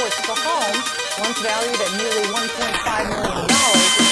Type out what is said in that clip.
forced for homes, once valued at nearly $1.5 million.